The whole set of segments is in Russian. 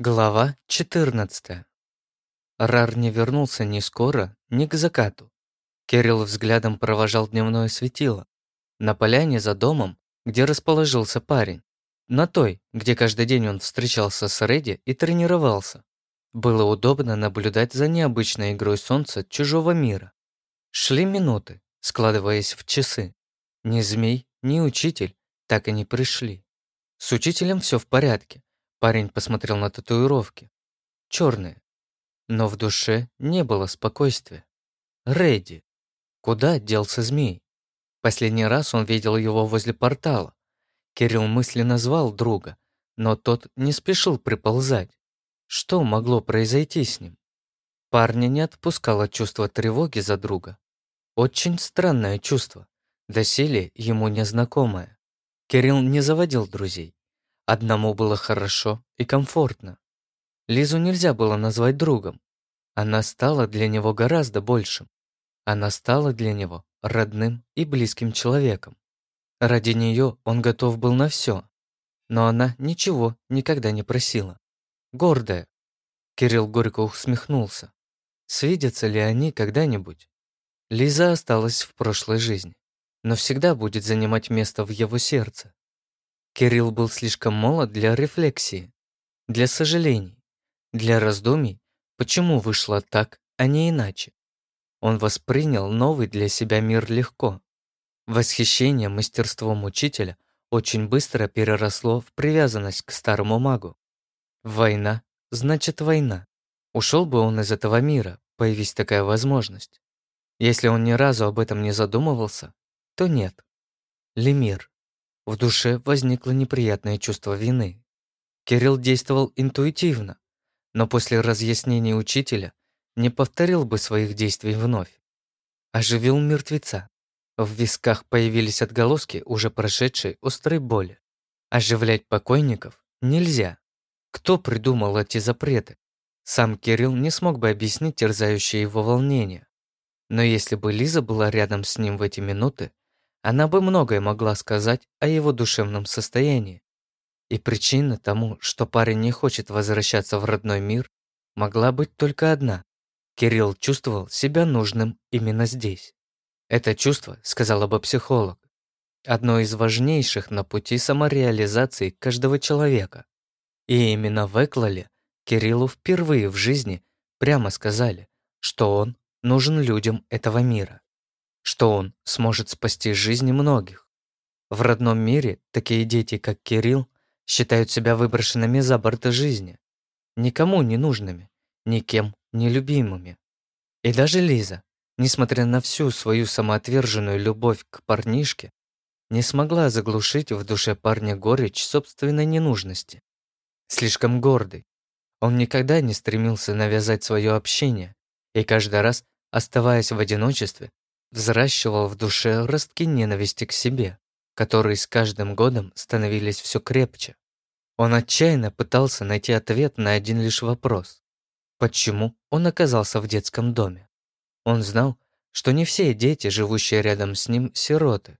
Глава 14. Рар не вернулся ни скоро, ни к закату. Кирилл взглядом провожал дневное светило. На поляне за домом, где расположился парень. На той, где каждый день он встречался с Редди и тренировался. Было удобно наблюдать за необычной игрой солнца чужого мира. Шли минуты, складываясь в часы. Ни змей, ни учитель так и не пришли. С учителем все в порядке. Парень посмотрел на татуировки. Черные. Но в душе не было спокойствия. Рэдди. Куда делся змей? Последний раз он видел его возле портала. Кирилл мысленно звал друга, но тот не спешил приползать. Что могло произойти с ним? Парня не отпускало чувство тревоги за друга. Очень странное чувство, доселе ему незнакомое. Кирилл не заводил друзей, Одному было хорошо и комфортно. Лизу нельзя было назвать другом. Она стала для него гораздо большим. Она стала для него родным и близким человеком. Ради нее он готов был на все. Но она ничего никогда не просила. Гордая. Кирилл горько усмехнулся. Свидятся ли они когда-нибудь? Лиза осталась в прошлой жизни, но всегда будет занимать место в его сердце. Кирилл был слишком молод для рефлексии, для сожалений, для раздумий, почему вышло так, а не иначе. Он воспринял новый для себя мир легко. Восхищение мастерством учителя очень быстро переросло в привязанность к старому магу. Война значит война. Ушел бы он из этого мира, появись такая возможность. Если он ни разу об этом не задумывался, то нет. Лемир. В душе возникло неприятное чувство вины. Кирилл действовал интуитивно, но после разъяснений учителя не повторил бы своих действий вновь. Оживил мертвеца. В висках появились отголоски уже прошедшей острой боли. Оживлять покойников нельзя. Кто придумал эти запреты? Сам Кирилл не смог бы объяснить терзающее его волнение. Но если бы Лиза была рядом с ним в эти минуты, она бы многое могла сказать о его душевном состоянии. И причина тому, что парень не хочет возвращаться в родной мир, могла быть только одна. Кирилл чувствовал себя нужным именно здесь. Это чувство, сказала бы психолог, одно из важнейших на пути самореализации каждого человека. И именно в Эклале Кириллу впервые в жизни прямо сказали, что он нужен людям этого мира что он сможет спасти жизни многих. В родном мире такие дети, как Кирилл, считают себя выброшенными за борт жизни, никому не нужными, никем не любимыми. И даже Лиза, несмотря на всю свою самоотверженную любовь к парнишке, не смогла заглушить в душе парня горечь собственной ненужности. Слишком гордый. Он никогда не стремился навязать свое общение, и каждый раз, оставаясь в одиночестве, взращивал в душе ростки ненависти к себе, которые с каждым годом становились все крепче. Он отчаянно пытался найти ответ на один лишь вопрос. Почему он оказался в детском доме? Он знал, что не все дети, живущие рядом с ним, сироты.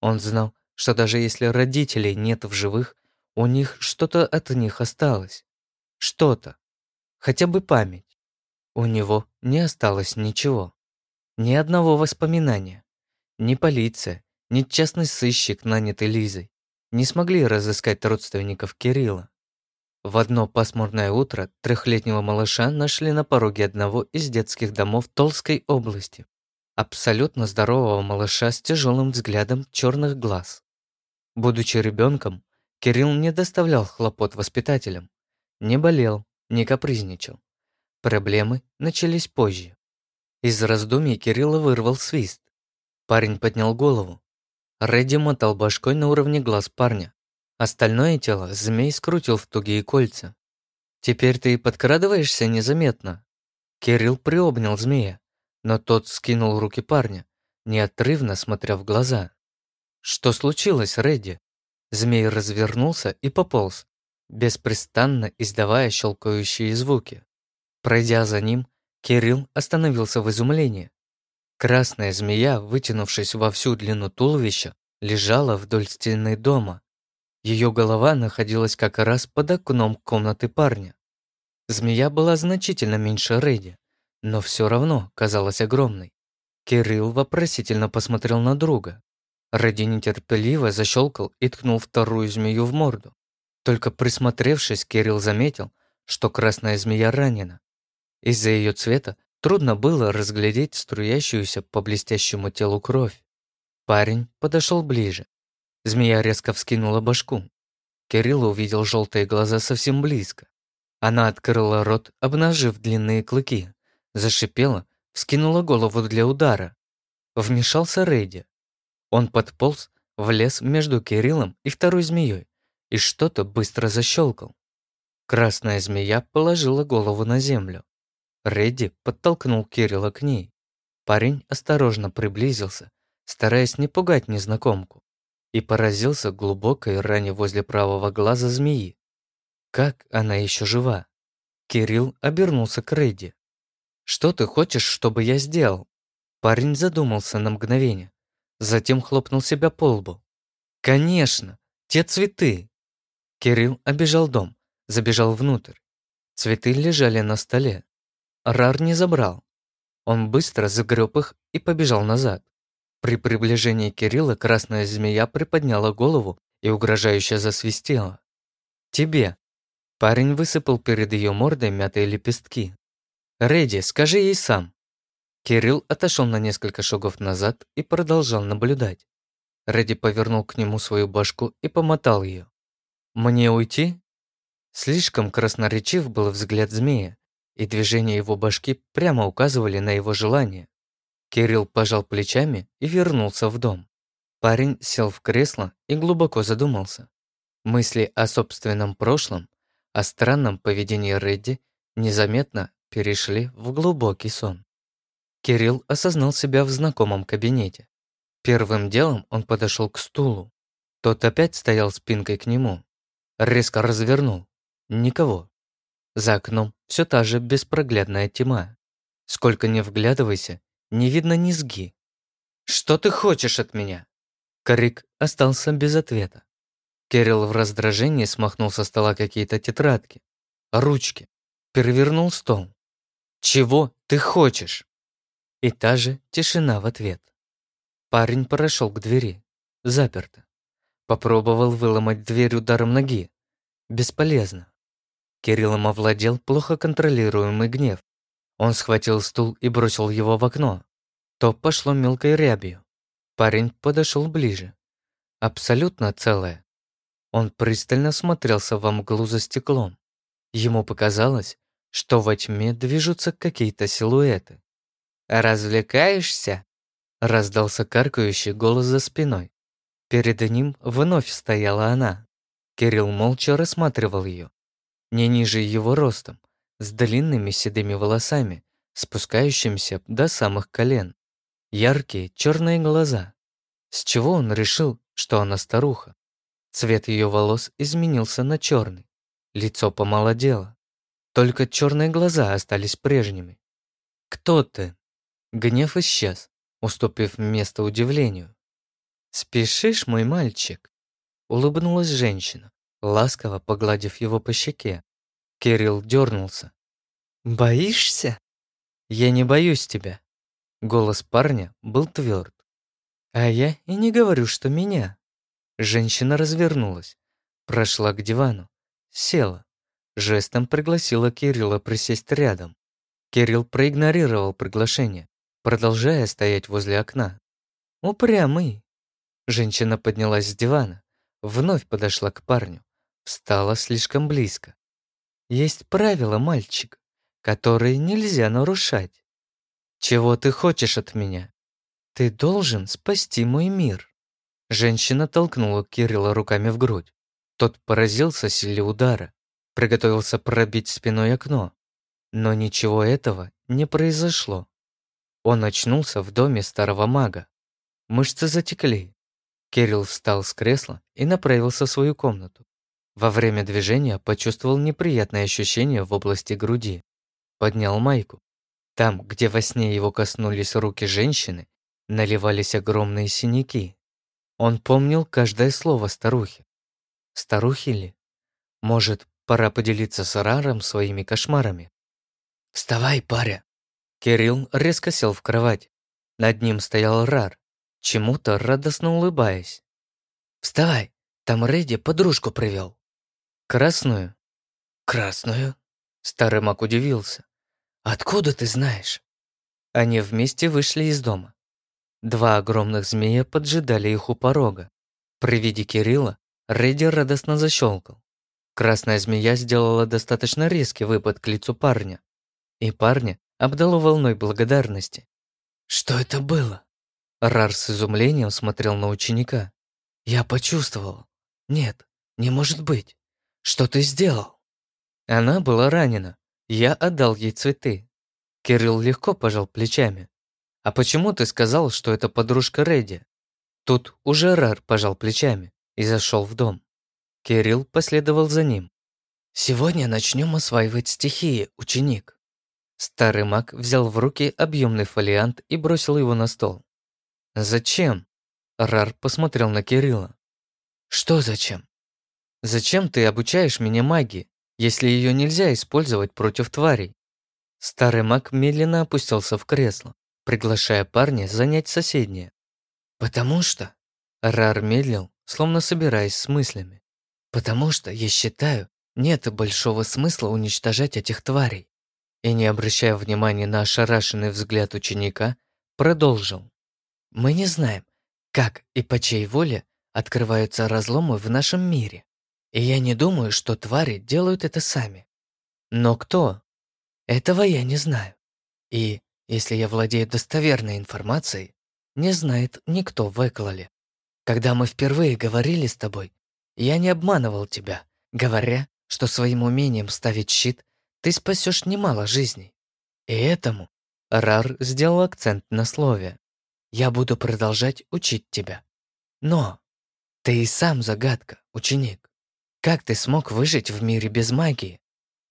Он знал, что даже если родителей нет в живых, у них что-то от них осталось. Что-то. Хотя бы память. У него не осталось ничего. Ни одного воспоминания. Ни полиция, ни частный сыщик, нанятый Лизой, не смогли разыскать родственников Кирилла. В одно пасмурное утро трехлетнего малыша нашли на пороге одного из детских домов Толской области. Абсолютно здорового малыша с тяжелым взглядом черных глаз. Будучи ребенком, Кирилл не доставлял хлопот воспитателям, не болел, не капризничал. Проблемы начались позже. Из раздумий Кирилла вырвал свист. Парень поднял голову. Редди мотал башкой на уровне глаз парня. Остальное тело змей скрутил в тугие кольца. «Теперь ты подкрадываешься незаметно». Кирилл приобнял змея, но тот скинул руки парня, неотрывно смотря в глаза. «Что случилось, Редди?» Змей развернулся и пополз, беспрестанно издавая щелкающие звуки. Пройдя за ним, Кирилл остановился в изумлении. Красная змея, вытянувшись во всю длину туловища, лежала вдоль стены дома. Ее голова находилась как раз под окном комнаты парня. Змея была значительно меньше Рэди, но все равно казалась огромной. Кирилл вопросительно посмотрел на друга. Рэди нетерпеливо защелкал и ткнул вторую змею в морду. Только присмотревшись, Кирилл заметил, что красная змея ранена. Из-за ее цвета трудно было разглядеть струящуюся по блестящему телу кровь. Парень подошел ближе. Змея резко вскинула башку. Кирилл увидел желтые глаза совсем близко. Она открыла рот, обнажив длинные клыки, зашипела, вскинула голову для удара. Вмешался Рейди. Он подполз, влез между Кириллом и второй змеей и что-то быстро защелкал. Красная змея положила голову на землю. Редди подтолкнул Кирилла к ней. Парень осторожно приблизился, стараясь не пугать незнакомку, и поразился глубокой ране возле правого глаза змеи. Как она еще жива? Кирилл обернулся к Редди. «Что ты хочешь, чтобы я сделал?» Парень задумался на мгновение, затем хлопнул себя по лбу. «Конечно! Те цветы!» Кирилл обежал дом, забежал внутрь. Цветы лежали на столе. Рар не забрал. Он быстро загреб их и побежал назад. При приближении Кирилла красная змея приподняла голову и угрожающе засвистела. «Тебе!» Парень высыпал перед ее мордой мятые лепестки. «Редди, скажи ей сам». Кирилл отошел на несколько шагов назад и продолжал наблюдать. Редди повернул к нему свою башку и помотал ее. «Мне уйти?» Слишком красноречив был взгляд змея, и движения его башки прямо указывали на его желание. Кирилл пожал плечами и вернулся в дом. Парень сел в кресло и глубоко задумался. Мысли о собственном прошлом о странном поведении Редди незаметно перешли в глубокий сон. Кирилл осознал себя в знакомом кабинете. Первым делом он подошел к стулу. Тот опять стоял спинкой к нему. Резко развернул. Никого. За окном все та же беспроглядная тьма. Сколько не вглядывайся, не видно низги. «Что ты хочешь от меня?» Крик остался без ответа. Кирилл в раздражении смахнул со стола какие-то тетрадки, ручки, перевернул стол. «Чего ты хочешь?» И та же тишина в ответ. Парень прошел к двери. Заперто. Попробовал выломать дверь ударом ноги. Бесполезно. Кириллом овладел плохо контролируемый гнев. Он схватил стул и бросил его в окно. То пошло мелкой рябью. Парень подошел ближе. Абсолютно целое, он пристально смотрелся во мглу за стеклом. Ему показалось, что во тьме движутся какие-то силуэты. «Развлекаешься?» — раздался каркающий голос за спиной. Перед ним вновь стояла она. Кирилл молча рассматривал ее. Не ниже его ростом, с длинными седыми волосами, спускающимися до самых колен. Яркие черные глаза. С чего он решил, что она старуха? Цвет ее волос изменился на черный. Лицо помолодело. Только черные глаза остались прежними. «Кто ты?» Гнев исчез, уступив место удивлению. «Спешишь, мой мальчик?» Улыбнулась женщина, ласково погладив его по щеке. Кирилл дернулся. «Боишься?» «Я не боюсь тебя». Голос парня был тверд. «А я и не говорю, что меня». Женщина развернулась, прошла к дивану, села, жестом пригласила Кирилла присесть рядом. Кирилл проигнорировал приглашение, продолжая стоять возле окна. «Упрямый!» Женщина поднялась с дивана, вновь подошла к парню, встала слишком близко. «Есть правила, мальчик, которые нельзя нарушать. Чего ты хочешь от меня? Ты должен спасти мой мир». Женщина толкнула Кирилла руками в грудь. Тот поразился силе удара, приготовился пробить спиной окно. Но ничего этого не произошло. Он очнулся в доме старого мага. Мышцы затекли. Кирилл встал с кресла и направился в свою комнату. Во время движения почувствовал неприятное ощущение в области груди. Поднял майку. Там, где во сне его коснулись руки женщины, наливались огромные синяки. Он помнил каждое слово старухи. Старухи ли? Может, Пора поделиться с Раром своими кошмарами. «Вставай, паря!» Кирилл резко сел в кровать. Над ним стоял Рар, чему-то радостно улыбаясь. «Вставай, там Рэдди подружку привел». «Красную?» «Красную?» Старый маг удивился. «Откуда ты знаешь?» Они вместе вышли из дома. Два огромных змея поджидали их у порога. При виде Кирилла Рэдди радостно защелкал. Красная змея сделала достаточно резкий выпад к лицу парня. И парня обдало волной благодарности. «Что это было?» Рар с изумлением смотрел на ученика. «Я почувствовал. Нет, не может быть. Что ты сделал?» Она была ранена. Я отдал ей цветы. Кирилл легко пожал плечами. «А почему ты сказал, что это подружка Рэдди?» Тут уже Рар пожал плечами и зашел в дом. Кирилл последовал за ним. «Сегодня начнем осваивать стихии, ученик». Старый маг взял в руки объемный фолиант и бросил его на стол. «Зачем?» Рар посмотрел на Кирилла. «Что зачем?» «Зачем ты обучаешь меня магии, если ее нельзя использовать против тварей?» Старый маг медленно опустился в кресло, приглашая парня занять соседнее. «Потому что...» Рар медлил, словно собираясь с мыслями. «Потому что, я считаю, нет большого смысла уничтожать этих тварей». И, не обращая внимания на ошарашенный взгляд ученика, продолжил. «Мы не знаем, как и по чьей воле открываются разломы в нашем мире. И я не думаю, что твари делают это сами. Но кто? Этого я не знаю. И, если я владею достоверной информацией, не знает никто в Эклале. Когда мы впервые говорили с тобой, я не обманывал тебя, говоря, что своим умением ставить щит ты спасешь немало жизней. И этому Рар сделал акцент на слове. Я буду продолжать учить тебя. Но ты и сам загадка, ученик. Как ты смог выжить в мире без магии?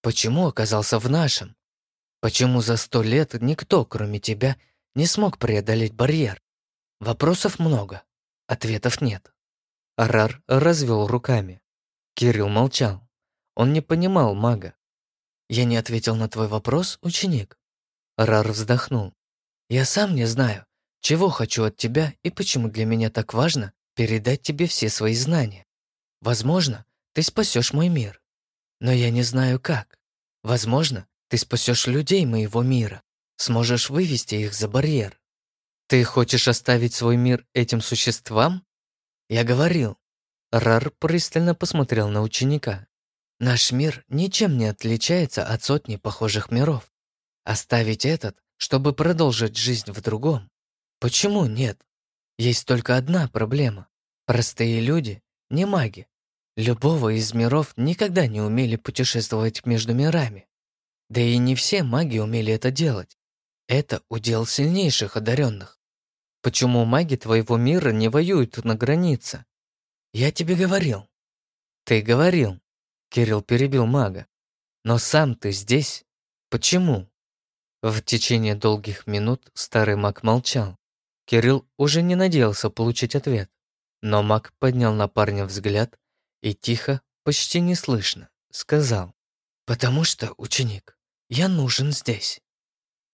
Почему оказался в нашем? Почему за сто лет никто, кроме тебя, не смог преодолеть барьер? Вопросов много, ответов нет. Арар развел руками. Кирилл молчал. Он не понимал мага. «Я не ответил на твой вопрос, ученик?» Рар вздохнул. «Я сам не знаю, чего хочу от тебя и почему для меня так важно передать тебе все свои знания. Возможно, ты спасешь мой мир. Но я не знаю как. Возможно, ты спасешь людей моего мира, сможешь вывести их за барьер. Ты хочешь оставить свой мир этим существам? Я говорил. Рар пристально посмотрел на ученика. Наш мир ничем не отличается от сотни похожих миров. Оставить этот, чтобы продолжить жизнь в другом? Почему нет? Есть только одна проблема. Простые люди, не маги. Любого из миров никогда не умели путешествовать между мирами. Да и не все маги умели это делать. Это удел сильнейших одаренных. Почему маги твоего мира не воюют на границе? Я тебе говорил. Ты говорил. Кирилл перебил мага. Но сам ты здесь. Почему? В течение долгих минут старый маг молчал. Кирилл уже не надеялся получить ответ. Но маг поднял на парня взгляд и тихо, почти неслышно, сказал. «Потому что, ученик, я нужен здесь».